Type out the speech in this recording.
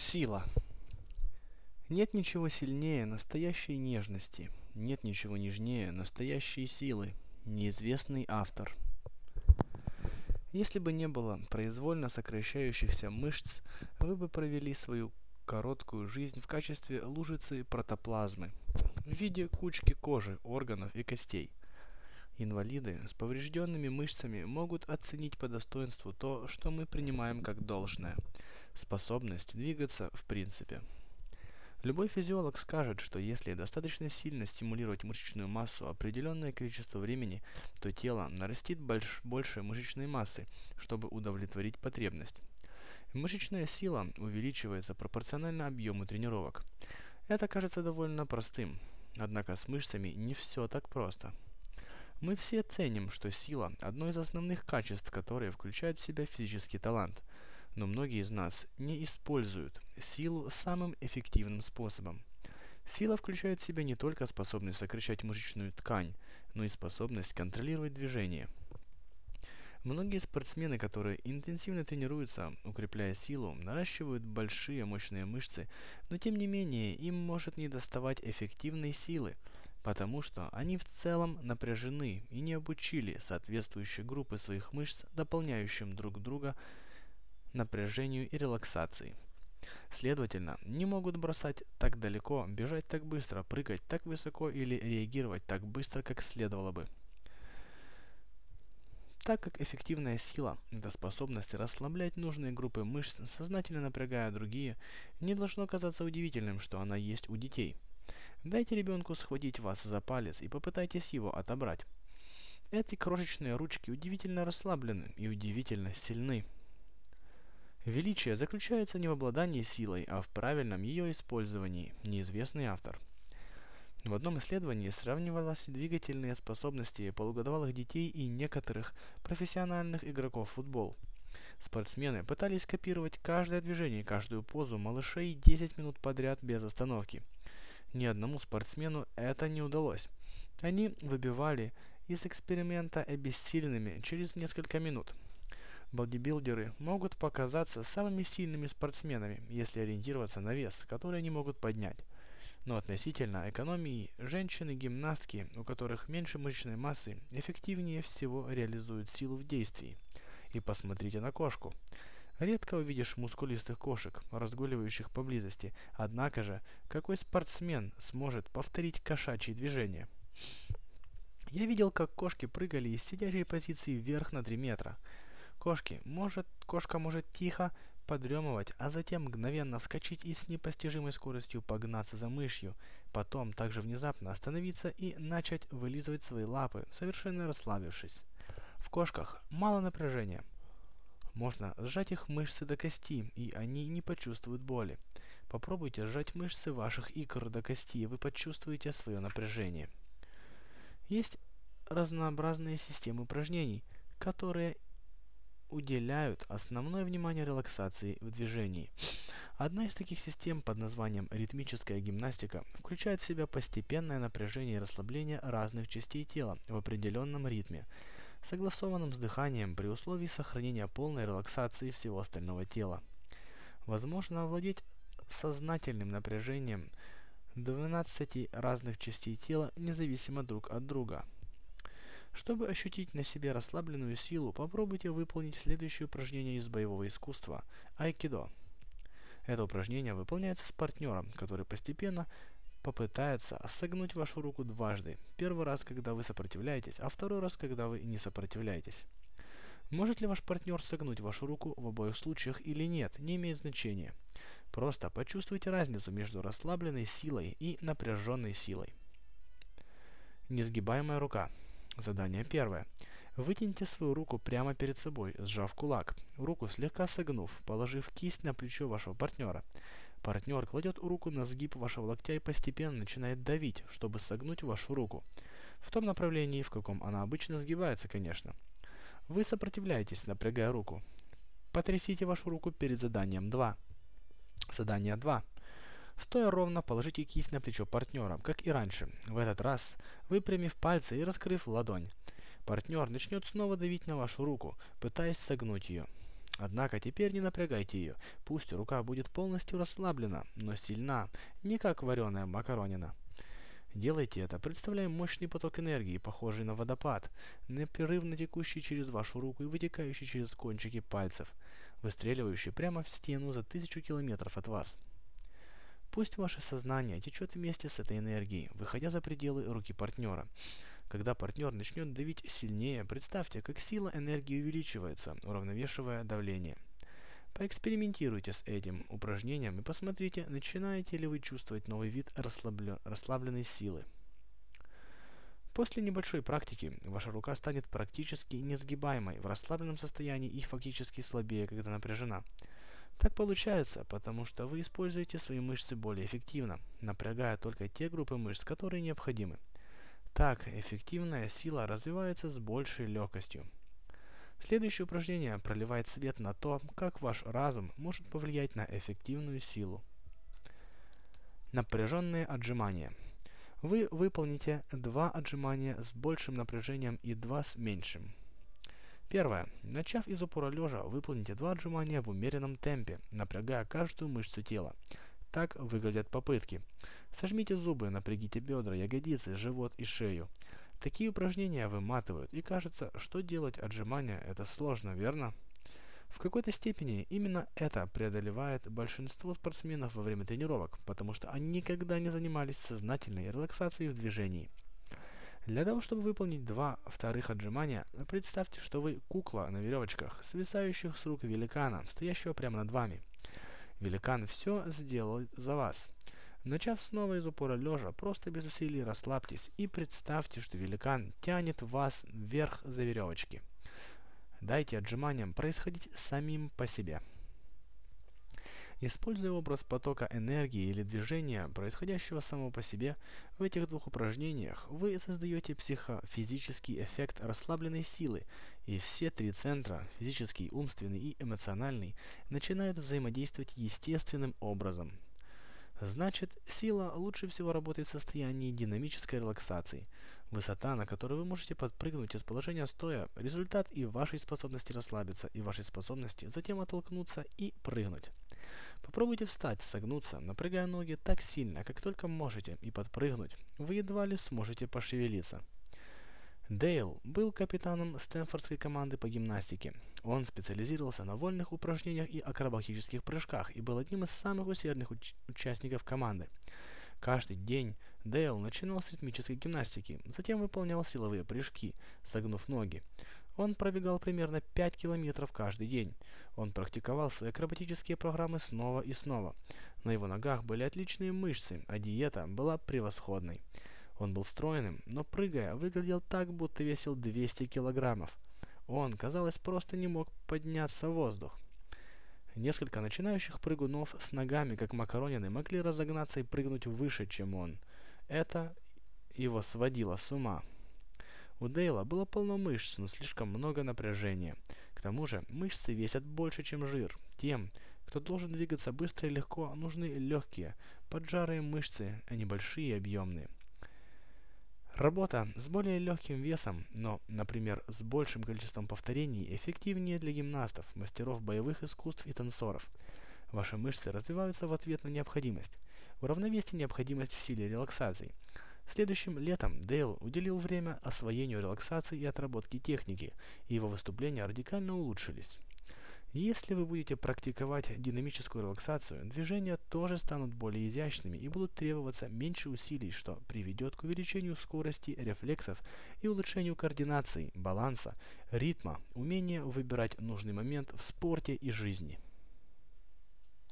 Сила. Нет ничего сильнее настоящей нежности, нет ничего нежнее настоящей силы. Неизвестный автор. Если бы не было произвольно сокращающихся мышц, вы бы провели свою короткую жизнь в качестве лужицы протоплазмы в виде кучки кожи, органов и костей. Инвалиды с поврежденными мышцами могут оценить по достоинству то, что мы принимаем как должное – способность двигаться в принципе. Любой физиолог скажет, что если достаточно сильно стимулировать мышечную массу определенное количество времени, то тело нарастит больш больше мышечной массы, чтобы удовлетворить потребность. Мышечная сила увеличивается пропорционально объему тренировок. Это кажется довольно простым, однако с мышцами не все так просто. Мы все ценим, что сила – одно из основных качеств, которые включают в себя физический талант – но многие из нас не используют силу самым эффективным способом. Сила включает в себя не только способность сокращать мышечную ткань, но и способность контролировать движение. Многие спортсмены, которые интенсивно тренируются, укрепляя силу, наращивают большие мощные мышцы, но тем не менее им может не доставать эффективной силы, потому что они в целом напряжены и не обучили соответствующие группы своих мышц, дополняющим друг друга напряжению и релаксации. Следовательно, не могут бросать так далеко, бежать так быстро, прыгать так высоко или реагировать так быстро, как следовало бы. Так как эффективная сила – это способность расслаблять нужные группы мышц, сознательно напрягая другие, не должно казаться удивительным, что она есть у детей. Дайте ребенку схватить вас за палец и попытайтесь его отобрать. Эти крошечные ручки удивительно расслаблены и удивительно сильны. Величие заключается не в обладании силой, а в правильном ее использовании, неизвестный автор. В одном исследовании сравнивалась двигательные способности полугодовалых детей и некоторых профессиональных игроков в футбол. Спортсмены пытались копировать каждое движение каждую позу малышей 10 минут подряд без остановки. Ни одному спортсмену это не удалось. Они выбивали из эксперимента обессиленными через несколько минут бодибилдеры могут показаться самыми сильными спортсменами, если ориентироваться на вес, который они могут поднять. Но относительно экономии, женщины-гимнастки, у которых меньше мышечной массы, эффективнее всего реализуют силу в действии. И посмотрите на кошку. Редко увидишь мускулистых кошек, разгуливающих поблизости, однако же, какой спортсмен сможет повторить кошачьи движения? Я видел, как кошки прыгали из сидячей позиции вверх на 3 метра – кошки. Может, кошка может тихо подремывать, а затем мгновенно вскочить и с непостижимой скоростью погнаться за мышью, потом также внезапно остановиться и начать вылизывать свои лапы, совершенно расслабившись. В кошках мало напряжения. Можно сжать их мышцы до кости, и они не почувствуют боли. Попробуйте сжать мышцы ваших икр до кости, и вы почувствуете свое напряжение. Есть разнообразные системы упражнений, которые уделяют основное внимание релаксации в движении. Одна из таких систем под названием ритмическая гимнастика включает в себя постепенное напряжение и расслабление разных частей тела в определенном ритме, согласованном с дыханием при условии сохранения полной релаксации всего остального тела. Возможно овладеть сознательным напряжением 12 разных частей тела независимо друг от друга – чтобы ощутить на себе расслабленную силу, попробуйте выполнить следующее упражнение из боевого искусства – айкидо. Это упражнение выполняется с партнером, который постепенно попытается согнуть вашу руку дважды. Первый раз, когда вы сопротивляетесь, а второй раз, когда вы не сопротивляетесь. Может ли ваш партнер согнуть вашу руку в обоих случаях или нет, не имеет значения. Просто почувствуйте разницу между расслабленной силой и напряженной силой. Несгибаемая рука – Задание первое. Вытяните свою руку прямо перед собой, сжав кулак, руку слегка согнув, положив кисть на плечо вашего партнера. Партнер кладет руку на сгиб вашего локтя и постепенно начинает давить, чтобы согнуть вашу руку. В том направлении, в каком она обычно сгибается, конечно. Вы сопротивляетесь, напрягая руку. Потрясите вашу руку перед заданием 2. Задание 2. Стоя ровно, положите кисть на плечо партнера, как и раньше. В этот раз выпрямив пальцы и раскрыв ладонь. Партнер начнет снова давить на вашу руку, пытаясь согнуть ее. Однако теперь не напрягайте ее. Пусть рука будет полностью расслаблена, но сильна, не как вареная макаронина. Делайте это, представляя мощный поток энергии, похожий на водопад, непрерывно текущий через вашу руку и вытекающий через кончики пальцев, выстреливающий прямо в стену за тысячу километров от вас. Пусть ваше сознание течет вместе с этой энергией, выходя за пределы руки партнера. Когда партнер начнет давить сильнее, представьте, как сила энергии увеличивается, уравновешивая давление. Поэкспериментируйте с этим упражнением и посмотрите, начинаете ли вы чувствовать новый вид расслаблен... расслабленной силы. После небольшой практики ваша рука станет практически несгибаемой в расслабленном состоянии и фактически слабее, когда напряжена. Так получается, потому что вы используете свои мышцы более эффективно, напрягая только те группы мышц, которые необходимы. Так, эффективная сила развивается с большей легкостью. Следующее упражнение проливает свет на то, как ваш разум может повлиять на эффективную силу. Напряженные отжимания. Вы выполните два отжимания с большим напряжением и два с меньшим. Первое. Начав из упора лежа, выполните два отжимания в умеренном темпе, напрягая каждую мышцу тела. Так выглядят попытки. Сожмите зубы, напрягите бедра, ягодицы, живот и шею. Такие упражнения выматывают, и кажется, что делать отжимания это сложно, верно? В какой-то степени именно это преодолевает большинство спортсменов во время тренировок, потому что они никогда не занимались сознательной релаксацией в движении. Для того, чтобы выполнить два вторых отжимания, представьте, что вы кукла на веревочках, свисающих с рук великана, стоящего прямо над вами. Великан все сделал за вас. Начав снова из упора лежа, просто без усилий расслабьтесь и представьте, что великан тянет вас вверх за веревочки. Дайте отжиманиям происходить самим по себе. Используя образ потока энергии или движения, происходящего само по себе, в этих двух упражнениях вы создаете психофизический эффект расслабленной силы, и все три центра, физический, умственный и эмоциональный, начинают взаимодействовать естественным образом. Значит, сила лучше всего работает в состоянии динамической релаксации. Высота, на которой вы можете подпрыгнуть из положения стоя, результат и вашей способности расслабиться, и вашей способности затем оттолкнуться и прыгнуть. Попробуйте встать, согнуться, напрягая ноги так сильно, как только можете, и подпрыгнуть. Вы едва ли сможете пошевелиться. Дейл был капитаном Стэнфордской команды по гимнастике. Он специализировался на вольных упражнениях и акробатических прыжках и был одним из самых усердных уч участников команды. Каждый день Дейл начинал с ритмической гимнастики, затем выполнял силовые прыжки, согнув ноги. Он пробегал примерно 5 километров каждый день. Он практиковал свои акробатические программы снова и снова. На его ногах были отличные мышцы, а диета была превосходной. Он был стройным, но прыгая, выглядел так, будто весил 200 килограммов. Он, казалось, просто не мог подняться в воздух. Несколько начинающих прыгунов с ногами, как макаронины, могли разогнаться и прыгнуть выше, чем он. Это его сводило с ума. У Дейла было полно мышц, но слишком много напряжения. К тому же мышцы весят больше, чем жир. Тем, кто должен двигаться быстро и легко, нужны легкие, поджарые мышцы, а не большие и объемные. Работа с более легким весом, но, например, с большим количеством повторений, эффективнее для гимнастов, мастеров боевых искусств и танцоров. Ваши мышцы развиваются в ответ на необходимость. Уравновесьте необходимость в силе релаксации. Следующим летом Дейл уделил время освоению релаксации и отработке техники, и его выступления радикально улучшились. Если вы будете практиковать динамическую релаксацию, движения тоже станут более изящными и будут требоваться меньше усилий, что приведет к увеличению скорости рефлексов и улучшению координации, баланса, ритма, умения выбирать нужный момент в спорте и жизни.